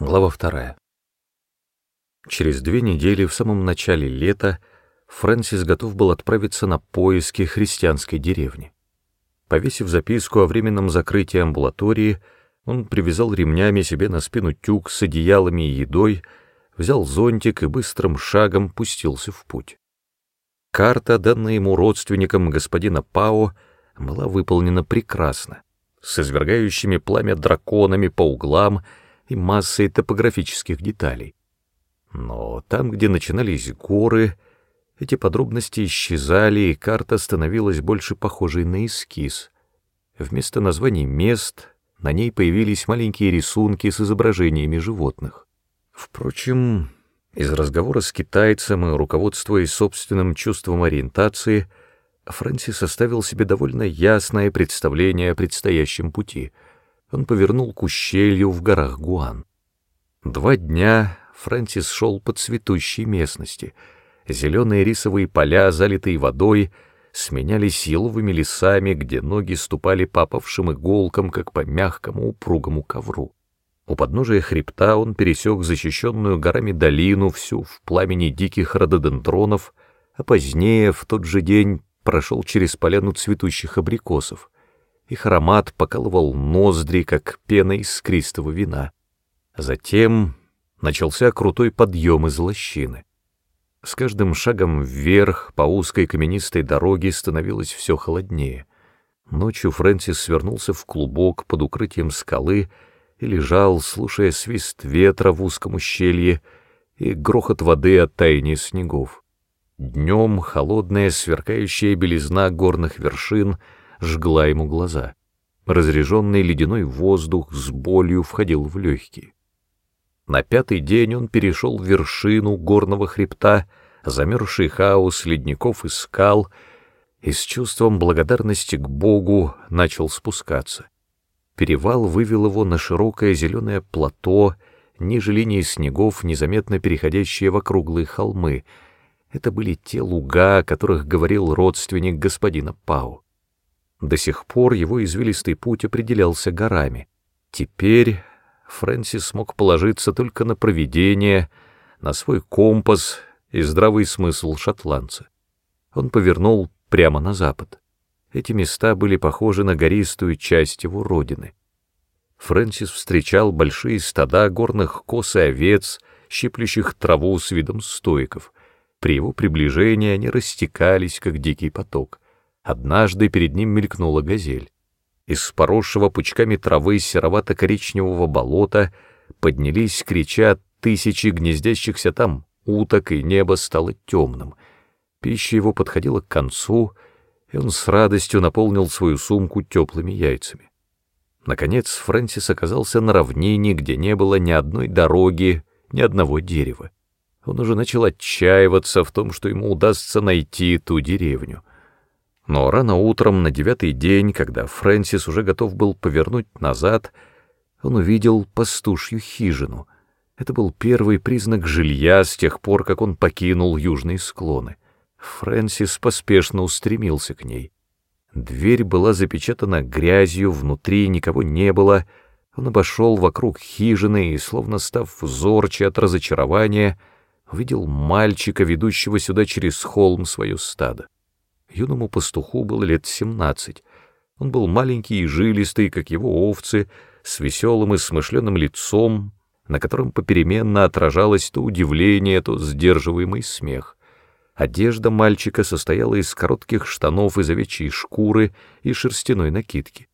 Глава вторая. Через две недели в самом начале лета Фрэнсис готов был отправиться на поиски христианской деревни. Повесив записку о временном закрытии амбулатории, он привязал ремнями себе на спину тюк с одеялами и едой, взял зонтик и быстрым шагом пустился в путь. Карта, данная ему родственникам господина Пао, была выполнена прекрасно, с извергающими пламя драконами по углам и массой топографических деталей. Но там, где начинались горы, эти подробности исчезали, и карта становилась больше похожей на эскиз. Вместо названий мест на ней появились маленькие рисунки с изображениями животных. Впрочем, из разговора с китайцем и руководствуясь собственным чувством ориентации, Фрэнсис оставил себе довольно ясное представление о предстоящем пути. Он повернул к ущелью в горах Гуан. Два дня Фрэнсис шел по цветущей местности. Зеленые рисовые поля, залитые водой, сменялись еловыми лесами, где ноги ступали по опавшим иголкам, как по мягкому упругому ковру. У подножия хребта он пересек защищенную горами долину, всю в пламени диких рододендронов, а позднее, в тот же день, прошел через поляну цветущих абрикосов. Их аромат покалывал ноздри, как пена искристого вина. Затем начался крутой подъем из лощины. С каждым шагом вверх по узкой каменистой дороге становилось все холоднее. Ночью Фрэнсис свернулся в клубок под укрытием скалы и лежал, слушая свист ветра в узком ущелье и грохот воды от таяния снегов. Днем холодная сверкающая белизна горных вершин жгла ему глаза. Разреженный ледяной воздух с болью входил в легкие. На пятый день он перешел вершину горного хребта, замерзший хаос ледников и скал, и с чувством благодарности к Богу начал спускаться. Перевал вывел его на широкое зеленое плато, ниже линии снегов, незаметно переходящие в округлые холмы. Это были те луга, о которых говорил родственник господина Пау. До сих пор его извилистый путь определялся горами. Теперь Фрэнсис смог положиться только на провидение, на свой компас и здравый смысл шотландца. Он повернул прямо на запад. Эти места были похожи на гористую часть его родины. Фрэнсис встречал большие стада горных коз и овец, щиплющих траву с видом стоиков. При его приближении они растекались, как дикий поток. Однажды перед ним мелькнула газель. Из поросшего пучками травы серовато-коричневого болота поднялись, крича, тысячи гнездящихся там уток, и небо стало темным. Пища его подходила к концу, и он с радостью наполнил свою сумку теплыми яйцами. Наконец Фрэнсис оказался на равнине, где не было ни одной дороги, ни одного дерева. Он уже начал отчаиваться в том, что ему удастся найти ту деревню. Но рано утром, на девятый день, когда Фрэнсис уже готов был повернуть назад, он увидел пастушью хижину. Это был первый признак жилья с тех пор, как он покинул южные склоны. Фрэнсис поспешно устремился к ней. Дверь была запечатана грязью, внутри никого не было. Он обошел вокруг хижины и, словно став зорче от разочарования, увидел мальчика, ведущего сюда через холм свое стадо. Юному пастуху было лет семнадцать. Он был маленький и жилистый, как его овцы, с веселым и смышленым лицом, на котором попеременно отражалось то удивление, то сдерживаемый смех. Одежда мальчика состояла из коротких штанов из овечьей шкуры и шерстяной накидки.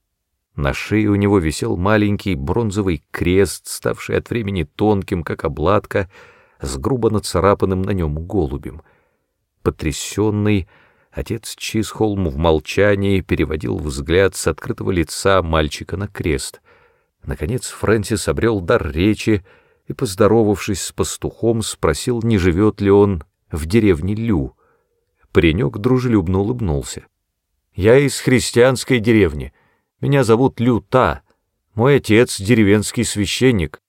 На шее у него висел маленький бронзовый крест, ставший от времени тонким, как обладка, с грубо нацарапанным на нем голубем. Потрясенный, Отец Чисхолм в молчании переводил взгляд с открытого лица мальчика на крест. Наконец Фрэнсис обрел дар речи и, поздоровавшись с пастухом, спросил, не живет ли он в деревне Лю. Паренек дружелюбно улыбнулся. «Я из христианской деревни. Меня зовут Лю Та. Мой отец — деревенский священник».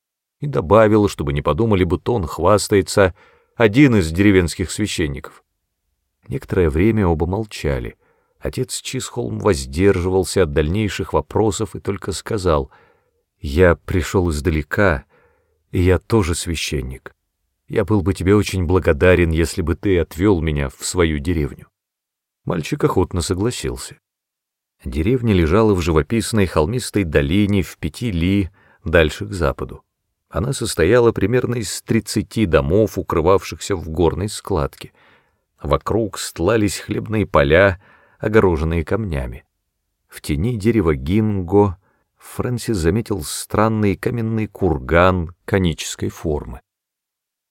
И добавил, чтобы не подумали, будто он хвастается, один из деревенских священников. Некоторое время оба молчали. Отец Чисхолм воздерживался от дальнейших вопросов и только сказал, «Я пришел издалека И я тоже священник. Я был бы тебе очень благодарен, если бы ты отвел меня в свою деревню. Мальчик охотно согласился. Деревня лежала в живописной холмистой долине в пяти ли дальше к западу. Она состояла примерно из тридцати домов, укрывавшихся в горной складке. Вокруг стлались хлебные поля, огороженные камнями. В тени дерева гинго Фрэнсис заметил странный каменный курган конической формы.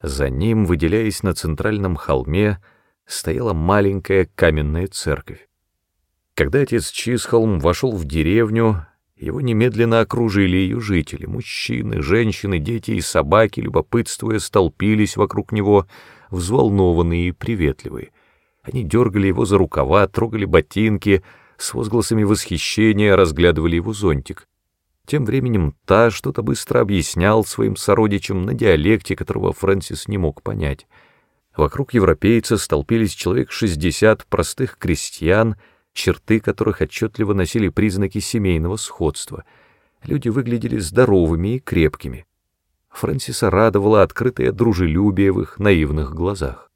За ним, выделяясь на центральном холме, стояла маленькая каменная церковь. Когда отец Чисхолм вошел в деревню, его немедленно окружили ее жители, мужчины, женщины, дети и собаки, любопытствуя, столпились вокруг него, взволнованные и приветливые. Они дергали его за рукава, трогали ботинки, с возгласами восхищения разглядывали его зонтик. Тем временем та что-то быстро объяснял своим сородичам на диалекте, которого Фрэнсис не мог понять. Вокруг европейца столпились человек шестьдесят простых крестьян — черты которых отчетливо носили признаки семейного сходства. Люди выглядели здоровыми и крепкими. Фрэнсиса радовало открытое дружелюбие в их наивных глазах.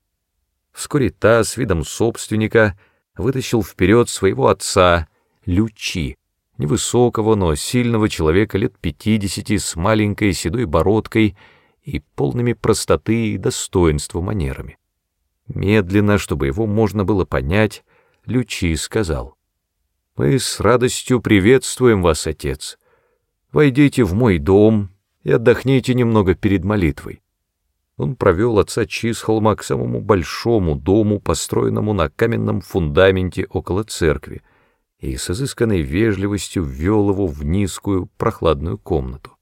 Вскоре та с видом собственника вытащил вперед своего отца, Лючи, невысокого, но сильного человека лет пятидесяти с маленькой седой бородкой и полными простоты и достоинства манерами. Медленно, чтобы его можно было понять, Лючи сказал, «Мы с радостью приветствуем вас, отец. Войдите в мой дом и отдохните немного перед молитвой». Он провел отца Чисхолма к самому большому дому, построенному на каменном фундаменте около церкви, и с изысканной вежливостью ввел его в низкую прохладную комнату.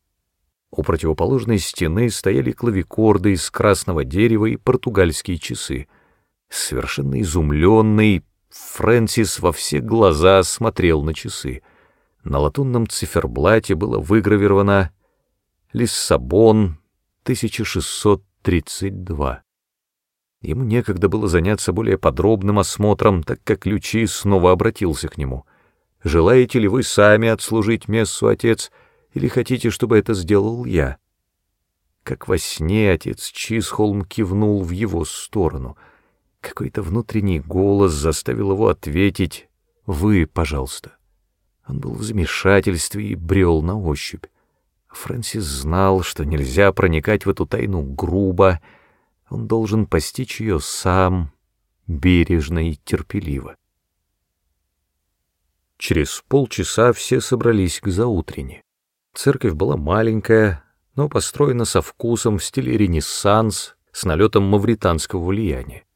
У противоположной стены стояли клавикорды из красного дерева и португальские часы. Совершенно изумленный, Фрэнсис во все глаза смотрел на часы. На латунном циферблате было выгравировано «Лиссабон, 1632». Ему некогда было заняться более подробным осмотром, так как ключи снова обратился к нему. «Желаете ли вы сами отслужить мессу, отец, или хотите, чтобы это сделал я?» Как во сне отец Чисхолм кивнул в его сторону — какой-то внутренний голос заставил его ответить «Вы, пожалуйста». Он был в замешательстве и брел на ощупь. Фрэнсис знал, что нельзя проникать в эту тайну грубо, он должен постичь ее сам, бережно и терпеливо. Через полчаса все собрались к заутрене. Церковь была маленькая, но построена со вкусом в стиле ренессанс, с налетом мавританского влияния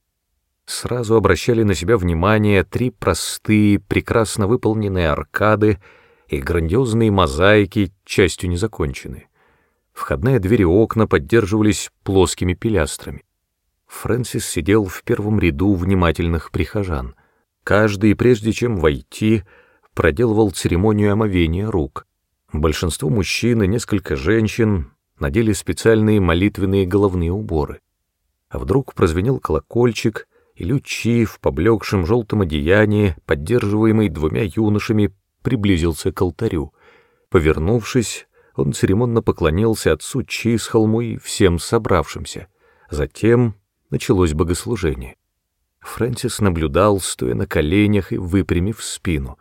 сразу обращали на себя внимание три простые, прекрасно выполненные аркады и грандиозные мозаики, частью незаконченные. Входная дверь и окна поддерживались плоскими пилястрами. Фрэнсис сидел в первом ряду внимательных прихожан. Каждый, прежде чем войти, проделывал церемонию омовения рук. Большинство мужчин и несколько женщин надели специальные молитвенные головные уборы. А вдруг прозвенел колокольчик, и Лючи в поблекшем желтом одеянии, поддерживаемый двумя юношами, приблизился к алтарю. Повернувшись, он церемонно поклонился отцу Чисхолму и всем собравшимся. Затем началось богослужение. Фрэнсис наблюдал, стоя на коленях и выпрямив спину.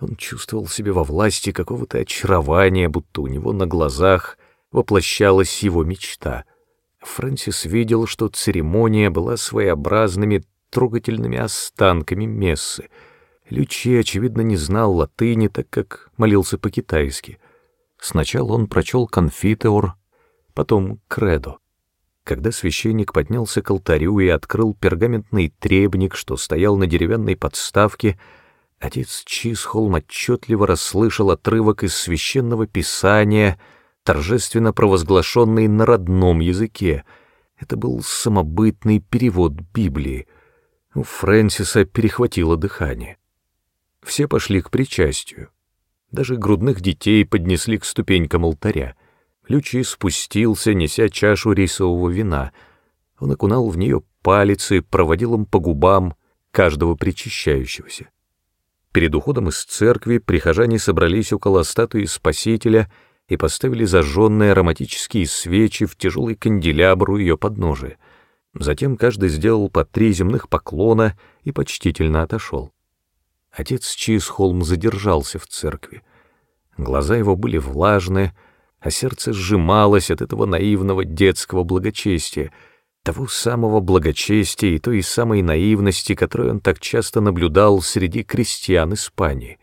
Он чувствовал себя во власти какого-то очарования, будто у него на глазах воплощалась его мечта. Фрэнсис видел, что церемония была своеобразными трогательными останками мессы. Лючи, очевидно, не знал латыни, так как молился по-китайски. Сначала он прочел конфитеор, потом кредо. Когда священник поднялся к алтарю и открыл пергаментный требник, что стоял на деревянной подставке, отец Чисхолм отчетливо расслышал отрывок из священного писания, торжественно провозглашенный на родном языке. Это был самобытный перевод Библии — у Фрэнсиса перехватило дыхание. Все пошли к причастию. Даже грудных детей поднесли к ступенькам алтаря. Лючи спустился, неся чашу рисового вина. Он окунал в нее палец и проводил им по губам каждого причащающегося. Перед уходом из церкви прихожане собрались около статуи Спасителя и поставили зажженные ароматические свечи в тяжелый канделябр у ее подножия. Затем каждый сделал по три земных поклона и почтительно отошел. Отец Чисхолм задержался в церкви. Глаза его были влажные, а сердце сжималось от этого наивного детского благочестия, того самого благочестия и той самой наивности, которую он так часто наблюдал среди крестьян Испании.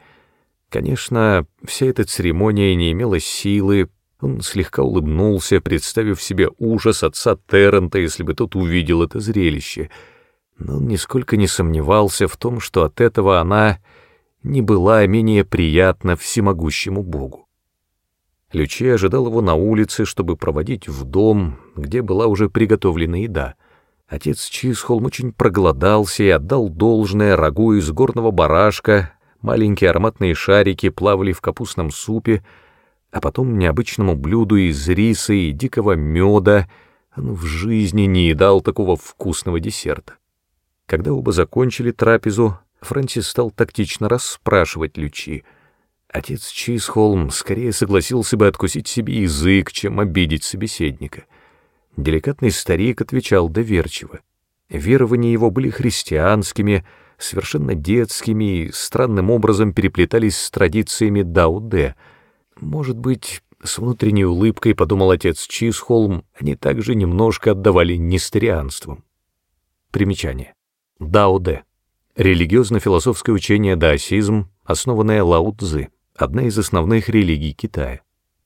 Конечно, вся эта церемония не имела силы, он слегка улыбнулся, представив себе ужас отца Террента, если бы тот увидел это зрелище, но он нисколько не сомневался в том, что от этого она не была менее приятна всемогущему Богу. Лючи ожидал его на улице, чтобы проводить в дом, где была уже приготовлена еда. Отец Чисхолм очень проголодался и отдал должное рагу из горного барашка, маленькие ароматные шарики плавали в капустном супе, а потом необычному блюду из риса и дикого меда он в жизни не едал такого вкусного десерта. Когда оба закончили трапезу, Фрэнсис стал тактично расспрашивать Лючи. Отец Чисхолм скорее согласился бы откусить себе язык, чем обидеть собеседника. Деликатный старик отвечал доверчиво. Верования его были христианскими, совершенно детскими и странным образом переплетались с традициями Дао-Дэ. Может быть, с внутренней улыбкой подумал отец Чисхолм, они также немножко отдавали нестерианством. Примечание. Дао-Дэ. Религиозно-философское учение даосизм, основанное Лао Цзы, одна из основных религий Китая.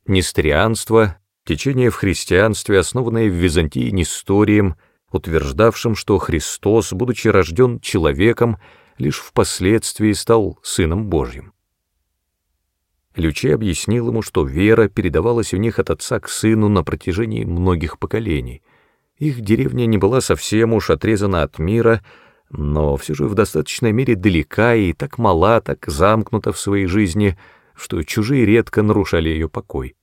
Нестерианство — течение в христианстве, основанное в Византии Несторием, утверждавшим, что Христос, будучи рожден человеком, лишь впоследствии стал Сыном Божьим. Лючи объяснил ему, что вера передавалась у них от отца к сыну на протяжении многих поколений. Их деревня не была совсем уж отрезана от мира, но все же в достаточной мере далека и так мала, так замкнута в своей жизни, что чужие редко нарушали ее покой.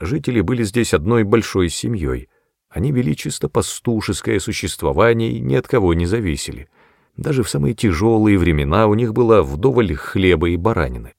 Жители были здесь одной большой семьей — они вели чисто пастушеское существование и ни от кого не зависели. Даже в самые тяжелые времена у них было вдоволь хлеба и баранины.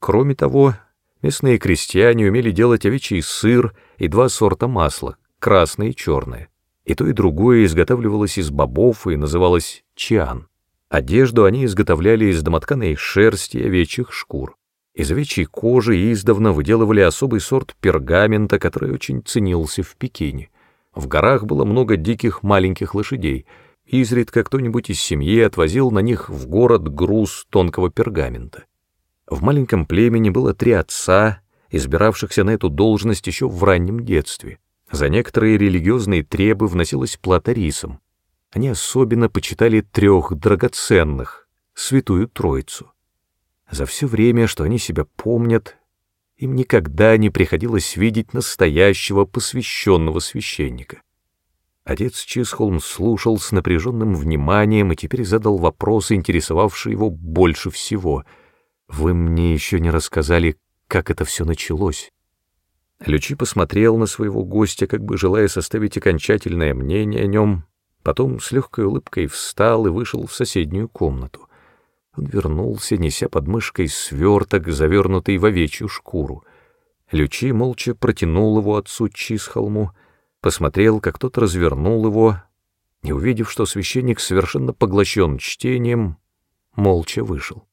Кроме того, местные крестьяне умели делать овечий сыр и два сорта масла, красное и черное. И то, и другое изготавливалось из бобов и называлось чиан. Одежду они изготовляли из домотканой шерсти и овечьих шкур. Из овечьей кожи издавна выделывали особый сорт пергамента, который очень ценился в Пекине. В горах было много диких маленьких лошадей, изредка кто-нибудь из семьи отвозил на них в город груз тонкого пергамента. В маленьком племени было три отца, избиравшихся на эту должность еще в раннем детстве. За некоторые религиозные требы вносилась плата рисом. Они особенно почитали трех драгоценных, Святую Троицу. За все время, что они себя помнят, им никогда не приходилось видеть настоящего посвященного священника. Отец Чисхолм слушал с напряженным вниманием и теперь задал вопрос, интересовавший его больше всего. «Вы мне еще не рассказали, как это все началось?» Лючи посмотрел на своего гостя, как бы желая составить окончательное мнение о нем, потом с легкой улыбкой встал и вышел в соседнюю комнату. Он вернулся, неся под мышкой сверток, завернутый в овечью шкуру. Лючи молча протянул его отцу Чисхолму, посмотрел, как тот развернул его, и, увидев, что священник совершенно поглощен чтением, молча вышел.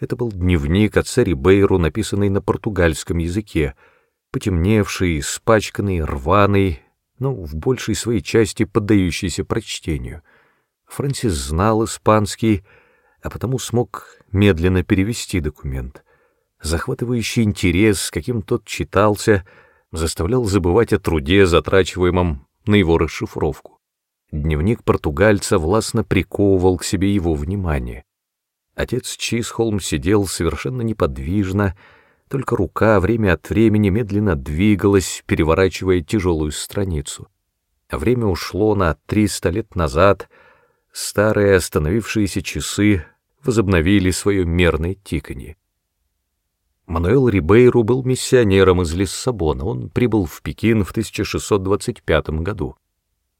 Это был дневник отца Рибейру, написанный на португальском языке, потемневший, испачканный, рваный, но в большей своей части поддающийся прочтению. Фрэнсис знал испанский, а потому смог медленно перевести документ. Захватывающий интерес, каким тот читался, заставлял забывать о труде, затрачиваемом на его расшифровку. Дневник португальца властно приковывал к себе его внимание. Отец Чисхолм сидел совершенно неподвижно, только рука время от времени медленно двигалась, переворачивая тяжелую страницу. Время ушло на триста лет назад, старые остановившиеся часы возобновили свое мерное тиканье. Мануэл Рибейру был миссионером из Лиссабона, он прибыл в Пекин в 1625 году.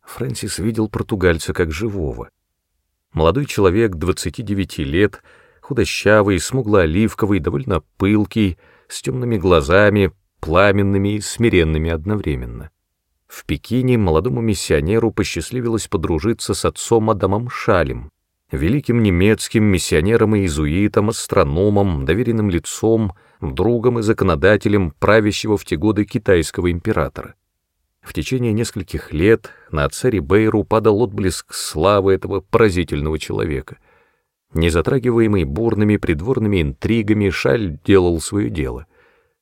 Фрэнсис видел португальца как живого. Молодой человек 29 лет, худощавый, смугло-оливковый, довольно пылкий, с темными глазами, пламенными и смиренными одновременно. В Пекине молодому миссионеру посчастливилось подружиться с отцом Адамом Шалем, великим немецким миссионером и иезуитом, астрономом, доверенным лицом, другом и законодателем правящего в те годы китайского императора. В течение нескольких лет на отца Рибейру падал отблеск славы этого поразительного человека. Не затрагиваемый бурными придворными интригами, Шаль делал свое дело.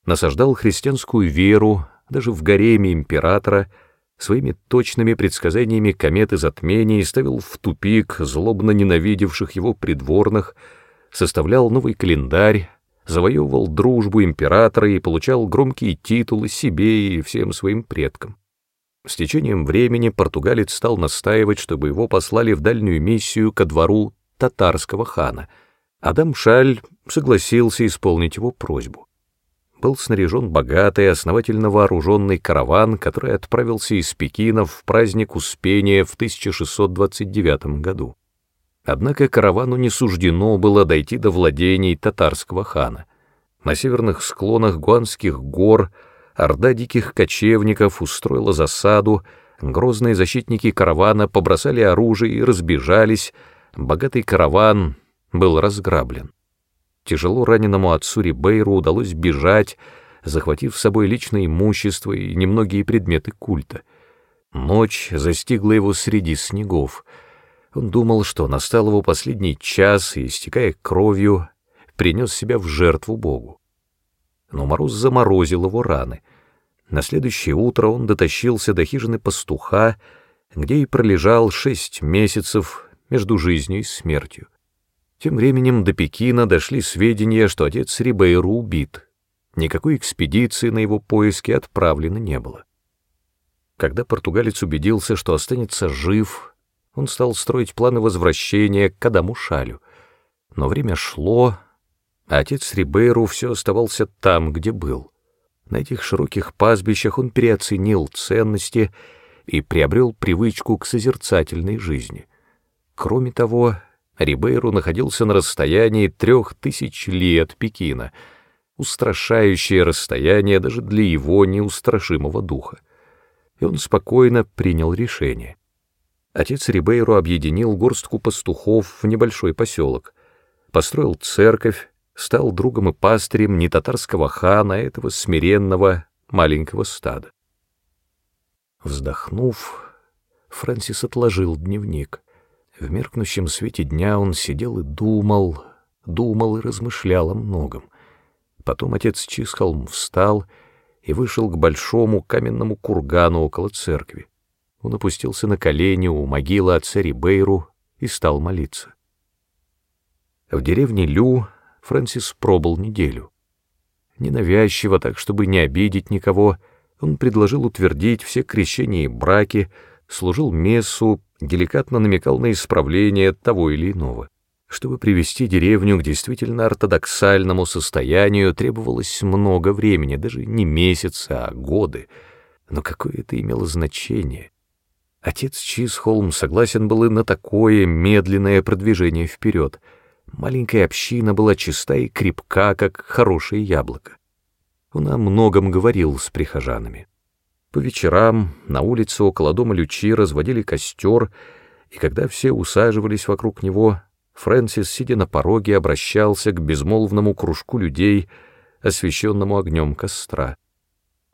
Насаждал христианскую веру, даже в гареме императора, своими точными предсказаниями кометы затмений ставил в тупик злобно ненавидевших его придворных, составлял новый календарь, завоевывал дружбу императора и получал громкие титулы себе и всем своим предкам. С течением времени португалец стал настаивать, чтобы его послали в дальнюю миссию ко двору татарского хана. Адам Шаль согласился исполнить его просьбу. Был снаряжен богатый, основательно вооруженный караван, который отправился из Пекина в праздник Успения в 1629 году. Однако каравану не суждено было дойти до владений татарского хана. На северных склонах Гуанских гор — орда диких кочевников устроила засаду, грозные защитники каравана побросали оружие и разбежались, богатый караван был разграблен. Тяжело раненому отцу Рибейру удалось бежать, захватив с собой личное имущество и немногие предметы культа. Ночь застигла его среди снегов. Он думал, что настал его последний час и, истекая кровью, принес себя в жертву Богу но мороз заморозил его раны. На следующее утро он дотащился до хижины пастуха, где и пролежал шесть месяцев между жизнью и смертью. Тем временем до Пекина дошли сведения, что отец Рибейру убит. Никакой экспедиции на его поиски отправлено не было. Когда португалец убедился, что останется жив, он стал строить планы возвращения к Адаму Шалю. Но время шло, а отец Рибейру все оставался там, где был. На этих широких пастбищах он переоценил ценности и приобрел привычку к созерцательной жизни. Кроме того, Рибейру находился на расстоянии трех тысяч ли от Пекина, устрашающее расстояние даже для его неустрашимого духа. И он спокойно принял решение. Отец Рибейру объединил горстку пастухов в небольшой поселок, построил церковь, стал другом и пастырем не татарского хана, а этого смиренного маленького стада. Вздохнув, Фрэнсис отложил дневник. В меркнущем свете дня он сидел и думал, думал и размышлял о многом. Потом отец Чисхолм встал и вышел к большому каменному кургану около церкви. Он опустился на колени у могилы отца Рибейру и стал молиться. В деревне Лю Фрэнсис пробыл неделю. Ненавязчиво, так чтобы не обидеть никого, он предложил утвердить все крещения и браки, служил мессу, деликатно намекал на исправление того или иного. Чтобы привести деревню к действительно ортодоксальному состоянию, требовалось много времени, даже не месяцы, а годы. Но какое это имело значение? Отец Чисхолм согласен был и на такое медленное продвижение вперед — Маленькая община была чиста и крепка, как хорошее яблоко. Он о многом говорил с прихожанами. По вечерам на улице около дома Лючи разводили костер, и когда все усаживались вокруг него, Фрэнсис, сидя на пороге, обращался к безмолвному кружку людей, освещенному огнем костра.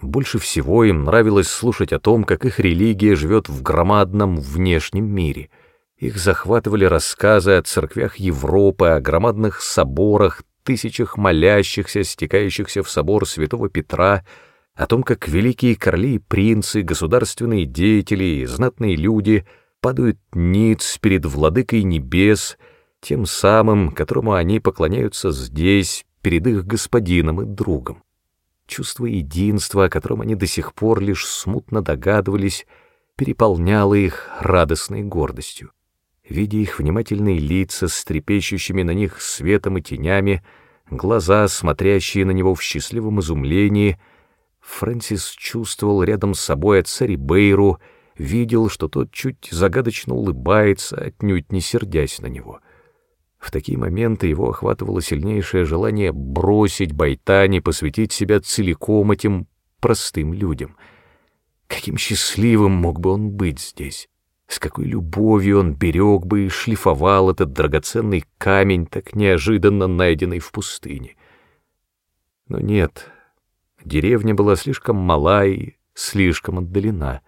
Больше всего им нравилось слушать о том, как их религия живет в громадном внешнем мире — их захватывали рассказы о церквях Европы, о громадных соборах, тысячах молящихся, стекающихся в собор святого Петра, о том, как великие короли принцы, государственные деятели и знатные люди падают ниц перед владыкой небес, тем самым, которому они поклоняются здесь, перед их господином и другом. Чувство единства, о котором они до сих пор лишь смутно догадывались, переполняло их радостной гордостью видя их внимательные лица с трепещущими на них светом и тенями, глаза, смотрящие на него в счастливом изумлении, Фрэнсис чувствовал рядом с собой отца Рибейру, видел, что тот чуть загадочно улыбается, отнюдь не сердясь на него. В такие моменты его охватывало сильнейшее желание бросить Байтани, посвятить себя целиком этим простым людям. Каким счастливым мог бы он быть здесь? С какой любовью он берег бы и шлифовал этот драгоценный камень, так неожиданно найденный в пустыне. Но нет, деревня была слишком мала и слишком отдалена,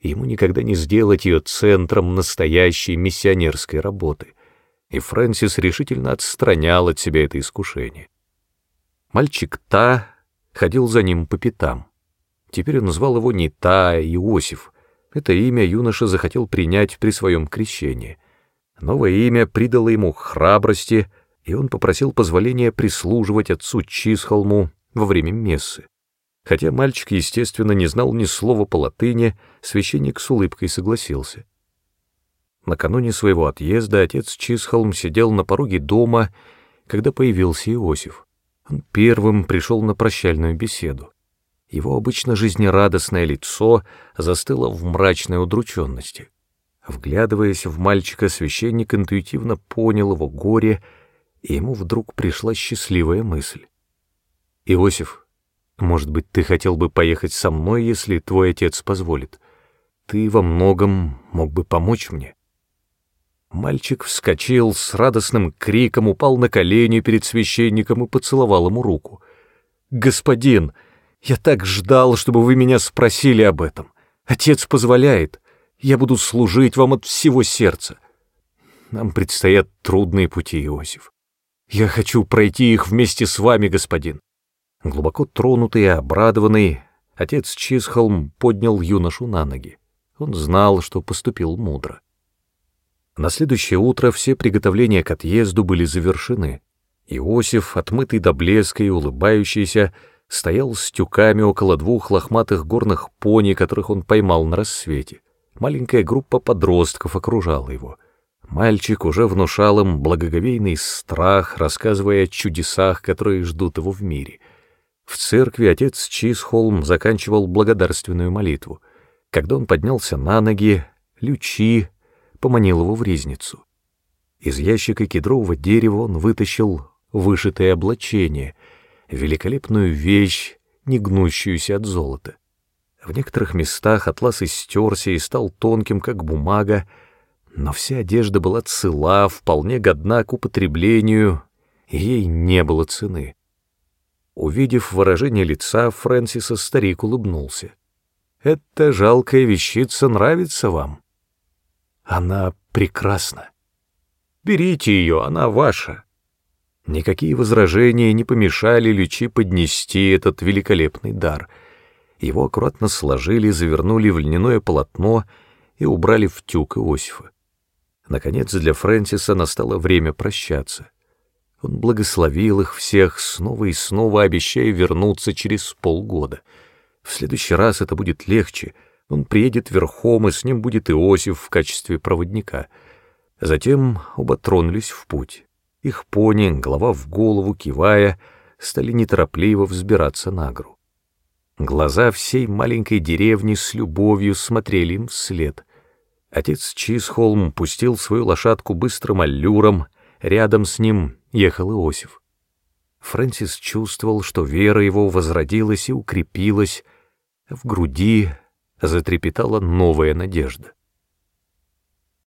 ему никогда не сделать ее центром настоящей миссионерской работы, и Фрэнсис решительно отстранял от себя это искушение. Мальчик Та ходил за ним по пятам. Теперь он звал его не Та, а Иосиф — это имя юноша захотел принять при своем крещении. Новое имя придало ему храбрости, и он попросил позволения прислуживать отцу Чисхолму во время мессы. Хотя мальчик, естественно, не знал ни слова по латыни, священник с улыбкой согласился. Накануне своего отъезда отец Чисхолм сидел на пороге дома, когда появился Иосиф. Он первым пришел на прощальную беседу. Его обычно жизнерадостное лицо застыло в мрачной удрученности. Вглядываясь в мальчика, священник интуитивно понял его горе, и ему вдруг пришла счастливая мысль. «Иосиф, может быть, ты хотел бы поехать со мной, если твой отец позволит? Ты во многом мог бы помочь мне». Мальчик вскочил с радостным криком, упал на колени перед священником и поцеловал ему руку. «Господин!» Я так ждал, чтобы вы меня спросили об этом. Отец позволяет. Я буду служить вам от всего сердца. Нам предстоят трудные пути, Иосиф. Я хочу пройти их вместе с вами, господин. Глубоко тронутый и обрадованный, отец Чисхолм поднял юношу на ноги. Он знал, что поступил мудро. На следующее утро все приготовления к отъезду были завершены. Иосиф, отмытый до блеска и улыбающийся, стоял с тюками около двух лохматых горных пони, которых он поймал на рассвете. Маленькая группа подростков окружала его. Мальчик уже внушал им благоговейный страх, рассказывая о чудесах, которые ждут его в мире. В церкви отец Чисхолм заканчивал благодарственную молитву. Когда он поднялся на ноги, Лючи поманил его в ризницу. Из ящика кедрового дерева он вытащил вышитое облачение — великолепную вещь, не гнущуюся от золота. В некоторых местах атлас истерся и стал тонким, как бумага, но вся одежда была цела, вполне годна к употреблению, и ей не было цены. Увидев выражение лица Фрэнсиса, старик улыбнулся. «Эта жалкая вещица нравится вам?» «Она прекрасна. Берите ее, она ваша. Никакие возражения не помешали Лючи поднести этот великолепный дар. Его аккуратно сложили, завернули в льняное полотно и убрали в тюк Иосифа. Наконец для Фрэнсиса настало время прощаться. Он благословил их всех, снова и снова обещая вернуться через полгода. В следующий раз это будет легче. Он приедет верхом, и с ним будет Иосиф в качестве проводника. Затем оба тронулись в путь. Их пони, голова в голову, кивая, стали неторопливо взбираться на гору. Глаза всей маленькой деревни с любовью смотрели им вслед. Отец Чисхолм пустил свою лошадку быстрым аллюром, рядом с ним ехал Иосиф. Фрэнсис чувствовал, что вера его возродилась и укрепилась, в груди затрепетала новая надежда.